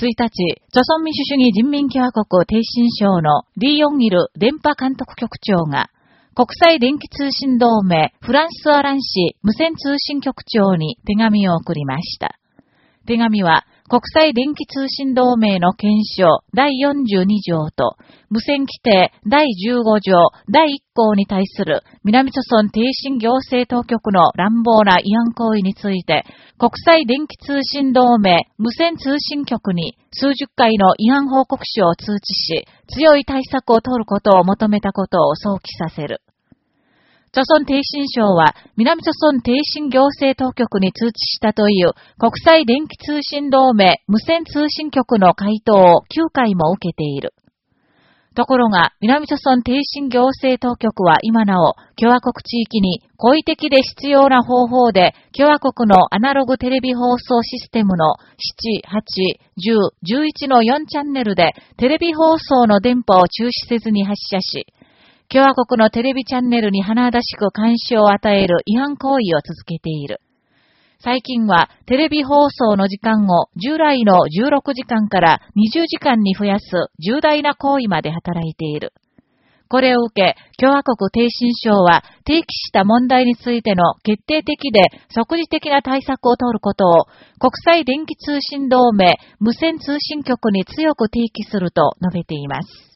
1日、朝鮮民主主義人民共和国挺進省のリー・ヨンギル電波監督局長が、国際電気通信同盟フランス・アラン市無線通信局長に手紙を送りました。手紙は、国際電気通信同盟の憲章第42条と、無線規定第15条第1項に対する南朝村低信行政当局の乱暴な違反行為について、国際電気通信同盟無線通信局に数十回の違反報告書を通知し、強い対策を取ることを求めたことを想起させる。朝鮮挺進省は、南朝鮮挺進行政当局に通知したという国際電気通信同盟無線通信局の回答を9回も受けている。ところが、南朝鮮挺進行政当局は今なお、共和国地域に故意的で必要な方法で、共和国のアナログテレビ放送システムの7、8、10、11の4チャンネルでテレビ放送の電波を中止せずに発射し、共和国のテレビチャンネルに華々しく監視を与える違反行為を続けている。最近はテレビ放送の時間を従来の16時間から20時間に増やす重大な行為まで働いている。これを受け、共和国挺進省は提起した問題についての決定的で即時的な対策を取ることを国際電気通信同盟無線通信局に強く提起すると述べています。